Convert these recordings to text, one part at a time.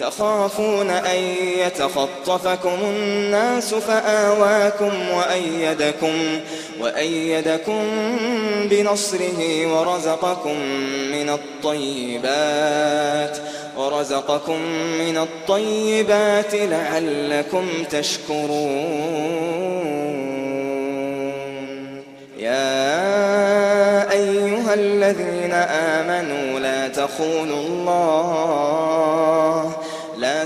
تخافون أن يتخطفكم الناس فآواكم وأيدكم, وأيدكم بنصره ورزقكم من الطيبات ورزقكم من الطيبات لعلكم تشكرون. يا أيها الذين آمنوا لا تخونوا الله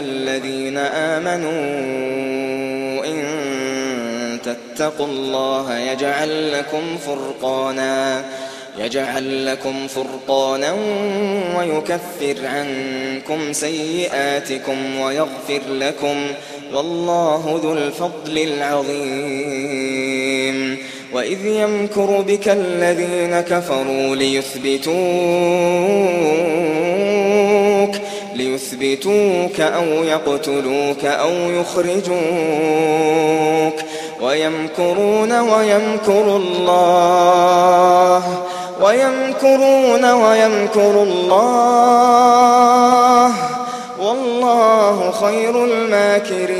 الذين آمنوا إن تتقوا الله يجعل لكم فرقانا يجعل لكم فرقانا ويكفر عنكم سيئاتكم ويغفر لكم والله ذو الفضل العظيم. وإذ يمكر بك الذين كفروا ليثبتون يثبتوك أو يقتلوك أو يخرجوك ويمكرون ويمكر الله ويمكرون ويمكر الله والله خير الماكرين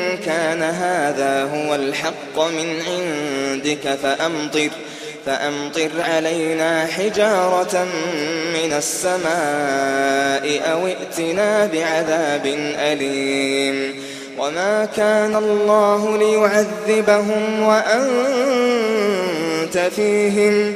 كان هذا هو الحق من عندك فأمطر فأمطر علينا حجارة من السماء أو ائتنا بعذاب أليم. وما كان الله ليعذبهم وأنت فيهم. وأنت فيهم